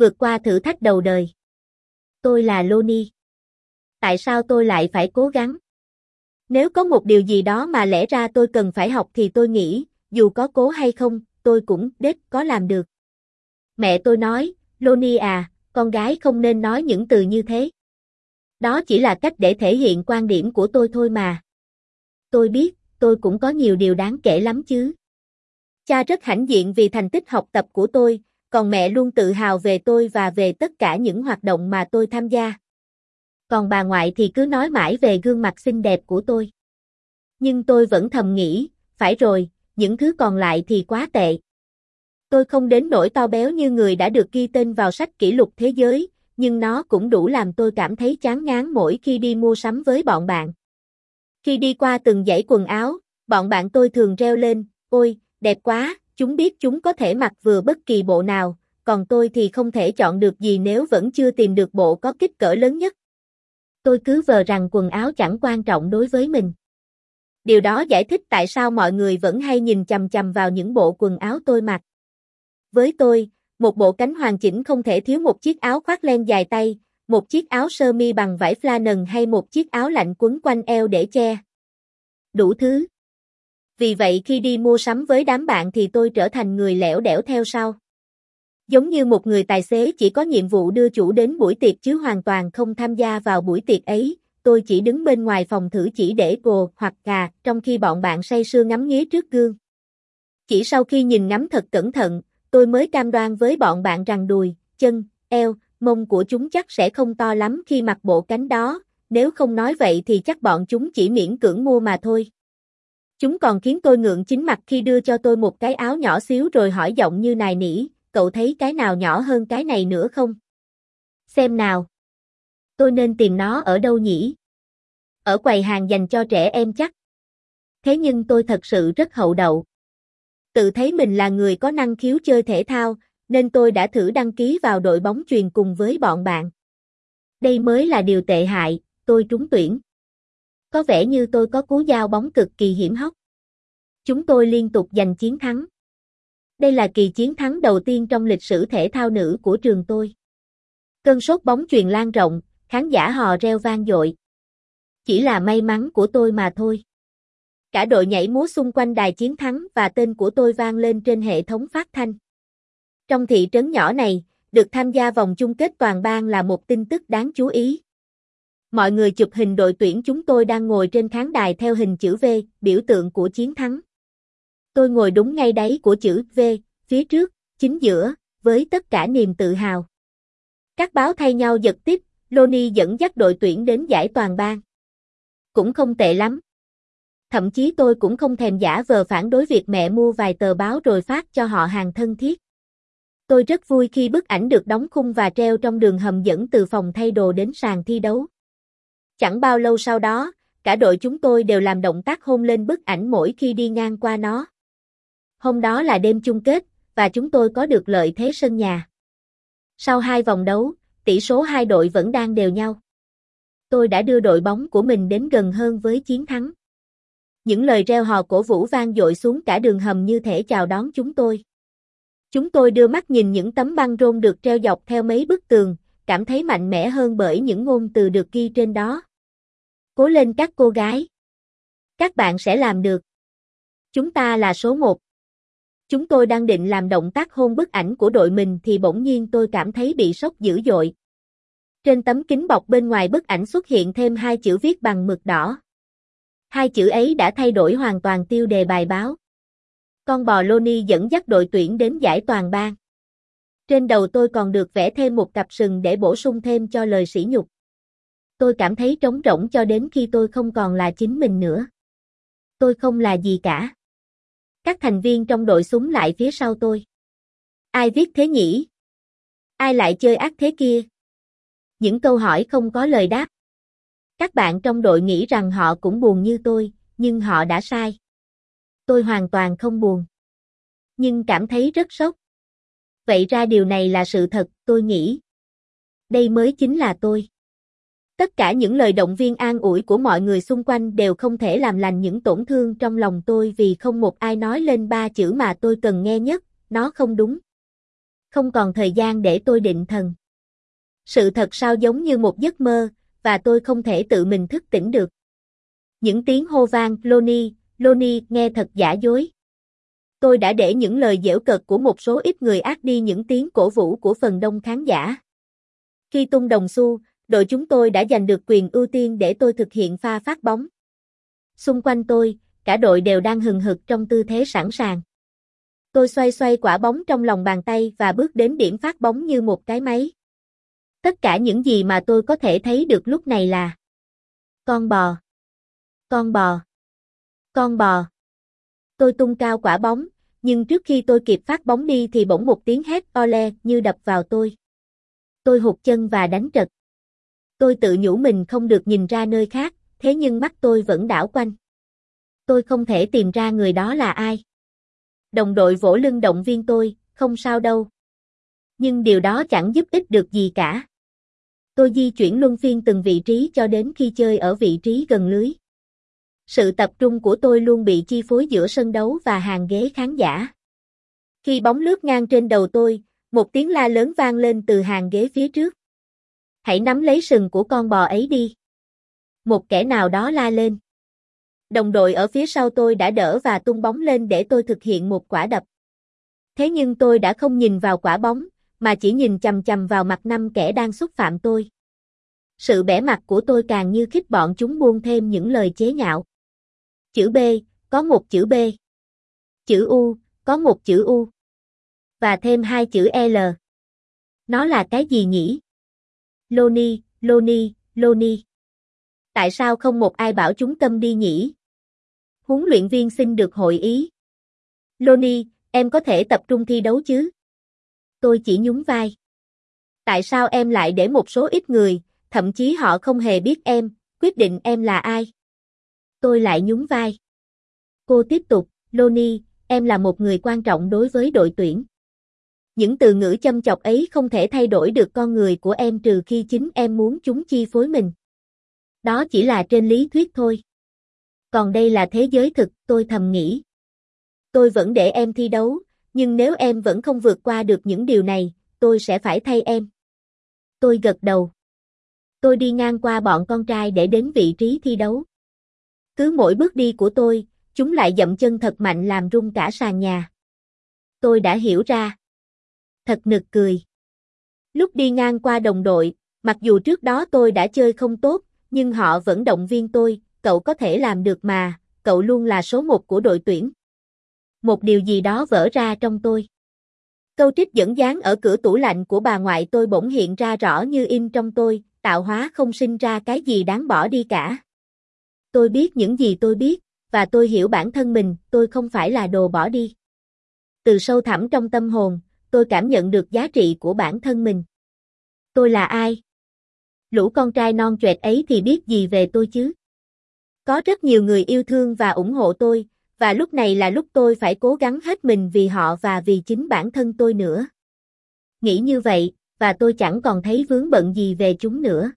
vượt qua thử thách đầu đời. Tôi là Loni. Tại sao tôi lại phải cố gắng? Nếu có một điều gì đó mà lẽ ra tôi cần phải học thì tôi nghĩ, dù có cố hay không, tôi cũng đết có làm được. Mẹ tôi nói, Loni à, con gái không nên nói những từ như thế. Đó chỉ là cách để thể hiện quan điểm của tôi thôi mà. Tôi biết, tôi cũng có nhiều điều đáng kể lắm chứ. Cha rất hãnh diện vì thành tích học tập của tôi, còn mẹ luôn tự hào về tôi và về tất cả những hoạt động mà tôi tham gia. Còn bà ngoại thì cứ nói mãi về gương mặt xinh đẹp của tôi. Nhưng tôi vẫn thầm nghĩ, phải rồi, những thứ còn lại thì quá tệ. Tôi không đến nỗi to béo như người đã được ghi tên vào sách kỷ lục thế giới, nhưng nó cũng đủ làm tôi cảm thấy chán ngán mỗi khi đi mua sắm với bọn bạn. Khi đi qua từng dãy quần áo, bọn bạn tôi thường reo lên, ôi, đẹp quá, chúng biết chúng có thể mặc vừa bất kỳ bộ nào, còn tôi thì không thể chọn được gì nếu vẫn chưa tìm được bộ có kích cỡ lớn nhất. Tôi cứ vờ rằng quần áo chẳng quan trọng đối với mình. Điều đó giải thích tại sao mọi người vẫn hay nhìn chằm chằm vào những bộ quần áo tôi mặc. Với tôi, một bộ cánh hoàn chỉnh không thể thiếu một chiếc áo khoác len dài tay, một chiếc áo sơ mi bằng vải flannel hay một chiếc áo lạnh quấn quanh eo để che. Đủ thứ. Vì vậy khi đi mua sắm với đám bạn thì tôi trở thành người lẻo đẻo theo sau. Giống như một người tài xế chỉ có nhiệm vụ đưa chủ đến buổi tiệc chứ hoàn toàn không tham gia vào buổi tiệc ấy, tôi chỉ đứng bên ngoài phòng thử chỉ để cồ hoặc gà, trong khi bọn bạn say sưa ngắm nghía trước gương. Chỉ sau khi nhìn ngắm thật cẩn thận, tôi mới cam đoan với bọn bạn rằng đùi, chân, eo, mông của chúng chắc sẽ không to lắm khi mặc bộ cánh đó, nếu không nói vậy thì chắc bọn chúng chỉ miễn cưỡng mua mà thôi. Chúng còn khiến tôi ngượng chính mặt khi đưa cho tôi một cái áo nhỏ xíu rồi hỏi giọng như nài nỉ, cậu thấy cái nào nhỏ hơn cái này nữa không? Xem nào. Tôi nên tìm nó ở đâu nhỉ? Ở quầy hàng dành cho trẻ em chắc. Thế nhưng tôi thật sự rất hậu đậu. Tự thấy mình là người có năng khiếu chơi thể thao, nên tôi đã thử đăng ký vào đội bóng truyền cùng với bọn bạn. Đây mới là điều tệ hại, tôi trúng tuyển. Có vẻ như tôi có cú giao bóng cực kỳ hiểm hóc. Chúng tôi liên tục giành chiến thắng. Đây là kỳ chiến thắng đầu tiên trong lịch sử thể thao nữ của trường tôi. Cơn sốt bóng truyền lan rộng, khán giả hò reo vang dội. Chỉ là may mắn của tôi mà thôi. Cả đội nhảy múa xung quanh đài chiến thắng và tên của tôi vang lên trên hệ thống phát thanh. Trong thị trấn nhỏ này, được tham gia vòng chung kết toàn bang là một tin tức đáng chú ý. Mọi người chụp hình đội tuyển chúng tôi đang ngồi trên khán đài theo hình chữ V, biểu tượng của chiến thắng. Tôi ngồi đúng ngay đáy của chữ V, phía trước, chính giữa, với tất cả niềm tự hào. Các báo thay nhau giật tiếp, Loni dẫn dắt đội tuyển đến giải toàn bang. Cũng không tệ lắm. Thậm chí tôi cũng không thèm giả vờ phản đối việc mẹ mua vài tờ báo rồi phát cho họ hàng thân thiết. Tôi rất vui khi bức ảnh được đóng khung và treo trong đường hầm dẫn từ phòng thay đồ đến sàn thi đấu. Chẳng bao lâu sau đó, cả đội chúng tôi đều làm động tác hôn lên bức ảnh mỗi khi đi ngang qua nó. Hôm đó là đêm chung kết, và chúng tôi có được lợi thế sân nhà. Sau hai vòng đấu, tỷ số hai đội vẫn đang đều nhau. Tôi đã đưa đội bóng của mình đến gần hơn với chiến thắng. Những lời reo hò cổ vũ vang dội xuống cả đường hầm như thể chào đón chúng tôi. Chúng tôi đưa mắt nhìn những tấm băng rôn được treo dọc theo mấy bức tường, cảm thấy mạnh mẽ hơn bởi những ngôn từ được ghi trên đó. Cố lên các cô gái. Các bạn sẽ làm được. Chúng ta là số một. Chúng tôi đang định làm động tác hôn bức ảnh của đội mình thì bỗng nhiên tôi cảm thấy bị sốc dữ dội. Trên tấm kính bọc bên ngoài bức ảnh xuất hiện thêm hai chữ viết bằng mực đỏ. Hai chữ ấy đã thay đổi hoàn toàn tiêu đề bài báo. Con bò Loni dẫn dắt đội tuyển đến giải toàn bang. Trên đầu tôi còn được vẽ thêm một cặp sừng để bổ sung thêm cho lời sỉ nhục. Tôi cảm thấy trống rỗng cho đến khi tôi không còn là chính mình nữa. Tôi không là gì cả. Các thành viên trong đội súng lại phía sau tôi. Ai viết thế nhỉ? Ai lại chơi ác thế kia? Những câu hỏi không có lời đáp. Các bạn trong đội nghĩ rằng họ cũng buồn như tôi, nhưng họ đã sai. Tôi hoàn toàn không buồn. Nhưng cảm thấy rất sốc. Vậy ra điều này là sự thật, tôi nghĩ. Đây mới chính là tôi. Tất cả những lời động viên an ủi của mọi người xung quanh đều không thể làm lành những tổn thương trong lòng tôi vì không một ai nói lên ba chữ mà tôi cần nghe nhất, nó không đúng. Không còn thời gian để tôi định thần. Sự thật sao giống như một giấc mơ, và tôi không thể tự mình thức tỉnh được. Những tiếng hô vang, Loni, Loni, nghe thật giả dối. Tôi đã để những lời dễu cợt của một số ít người ác đi những tiếng cổ vũ của phần đông khán giả. Khi tung đồng xu, đội chúng tôi đã giành được quyền ưu tiên để tôi thực hiện pha phát bóng. Xung quanh tôi, cả đội đều đang hừng hực trong tư thế sẵn sàng. Tôi xoay xoay quả bóng trong lòng bàn tay và bước đến điểm phát bóng như một cái máy. Tất cả những gì mà tôi có thể thấy được lúc này là Con bò Con bò Con bò Tôi tung cao quả bóng, nhưng trước khi tôi kịp phát bóng đi thì bỗng một tiếng hét o le như đập vào tôi. Tôi hụt chân và đánh trật. Tôi tự nhủ mình không được nhìn ra nơi khác, thế nhưng mắt tôi vẫn đảo quanh. Tôi không thể tìm ra người đó là ai. Đồng đội vỗ lưng động viên tôi, không sao đâu. Nhưng điều đó chẳng giúp ích được gì cả. Tôi di chuyển luân phiên từng vị trí cho đến khi chơi ở vị trí gần lưới. Sự tập trung của tôi luôn bị chi phối giữa sân đấu và hàng ghế khán giả. Khi bóng lướt ngang trên đầu tôi, một tiếng la lớn vang lên từ hàng ghế phía trước. Hãy nắm lấy sừng của con bò ấy đi. Một kẻ nào đó la lên. Đồng đội ở phía sau tôi đã đỡ và tung bóng lên để tôi thực hiện một quả đập. Thế nhưng tôi đã không nhìn vào quả bóng, mà chỉ nhìn chầm chầm vào mặt năm kẻ đang xúc phạm tôi. Sự bẻ mặt của tôi càng như khích bọn chúng buông thêm những lời chế nhạo. Chữ B, có một chữ B. Chữ U, có một chữ U. Và thêm hai chữ L. Nó là cái gì nhỉ? Loni, Loni, Loni. Tại sao không một ai bảo chúng tâm đi nhỉ? Huấn luyện viên xin được hội ý. Loni, em có thể tập trung thi đấu chứ? Tôi chỉ nhún vai. Tại sao em lại để một số ít người, thậm chí họ không hề biết em, quyết định em là ai? Tôi lại nhún vai. Cô tiếp tục, Loni, em là một người quan trọng đối với đội tuyển. Những từ ngữ châm chọc ấy không thể thay đổi được con người của em trừ khi chính em muốn chúng chi phối mình. Đó chỉ là trên lý thuyết thôi. Còn đây là thế giới thực, tôi thầm nghĩ. Tôi vẫn để em thi đấu, nhưng nếu em vẫn không vượt qua được những điều này, tôi sẽ phải thay em. Tôi gật đầu. Tôi đi ngang qua bọn con trai để đến vị trí thi đấu. Cứ mỗi bước đi của tôi, chúng lại dậm chân thật mạnh làm rung cả sàn nhà. Tôi đã hiểu ra. Thật nực cười. Lúc đi ngang qua đồng đội, mặc dù trước đó tôi đã chơi không tốt, nhưng họ vẫn động viên tôi, cậu có thể làm được mà, cậu luôn là số một của đội tuyển. Một điều gì đó vỡ ra trong tôi. Câu trích dẫn dán ở cửa tủ lạnh của bà ngoại tôi bỗng hiện ra rõ như in trong tôi, tạo hóa không sinh ra cái gì đáng bỏ đi cả. Tôi biết những gì tôi biết, và tôi hiểu bản thân mình, tôi không phải là đồ bỏ đi. Từ sâu thẳm trong tâm hồn, tôi cảm nhận được giá trị của bản thân mình. Tôi là ai? Lũ con trai non trẻ ấy thì biết gì về tôi chứ? Có rất nhiều người yêu thương và ủng hộ tôi, và lúc này là lúc tôi phải cố gắng hết mình vì họ và vì chính bản thân tôi nữa. Nghĩ như vậy, và tôi chẳng còn thấy vướng bận gì về chúng nữa.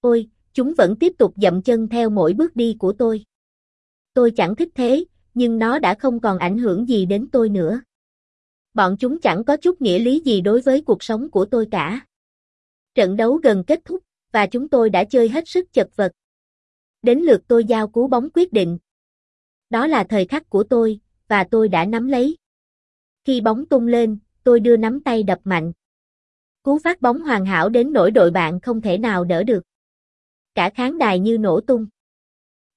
Ôi, chúng vẫn tiếp tục dậm chân theo mỗi bước đi của tôi. Tôi chẳng thích thế, nhưng nó đã không còn ảnh hưởng gì đến tôi nữa. Bọn chúng chẳng có chút nghĩa lý gì đối với cuộc sống của tôi cả. Trận đấu gần kết thúc, và chúng tôi đã chơi hết sức chật vật. Đến lượt tôi giao cú bóng quyết định. Đó là thời khắc của tôi, và tôi đã nắm lấy. Khi bóng tung lên, tôi đưa nắm tay đập mạnh. Cú phát bóng hoàn hảo đến nỗi đội bạn không thể nào đỡ được. Cả khán đài như nổ tung.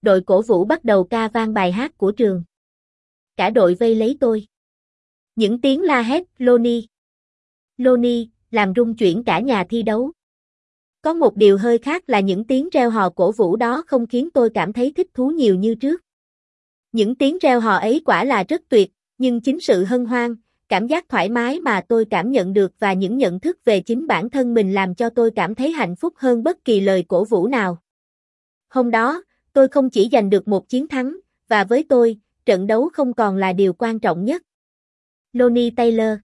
Đội cổ vũ bắt đầu ca vang bài hát của trường. Cả đội vây lấy tôi. Những tiếng la hét, Loni. Loni, làm rung chuyển cả nhà thi đấu. Có một điều hơi khác là những tiếng reo hò cổ vũ đó không khiến tôi cảm thấy thích thú nhiều như trước. Những tiếng reo hò ấy quả là rất tuyệt, nhưng chính sự hân hoan, cảm giác thoải mái mà tôi cảm nhận được và những nhận thức về chính bản thân mình làm cho tôi cảm thấy hạnh phúc hơn bất kỳ lời cổ vũ nào. Hôm đó, tôi không chỉ giành được một chiến thắng, và với tôi, trận đấu không còn là điều quan trọng nhất. Lonnie Taylor.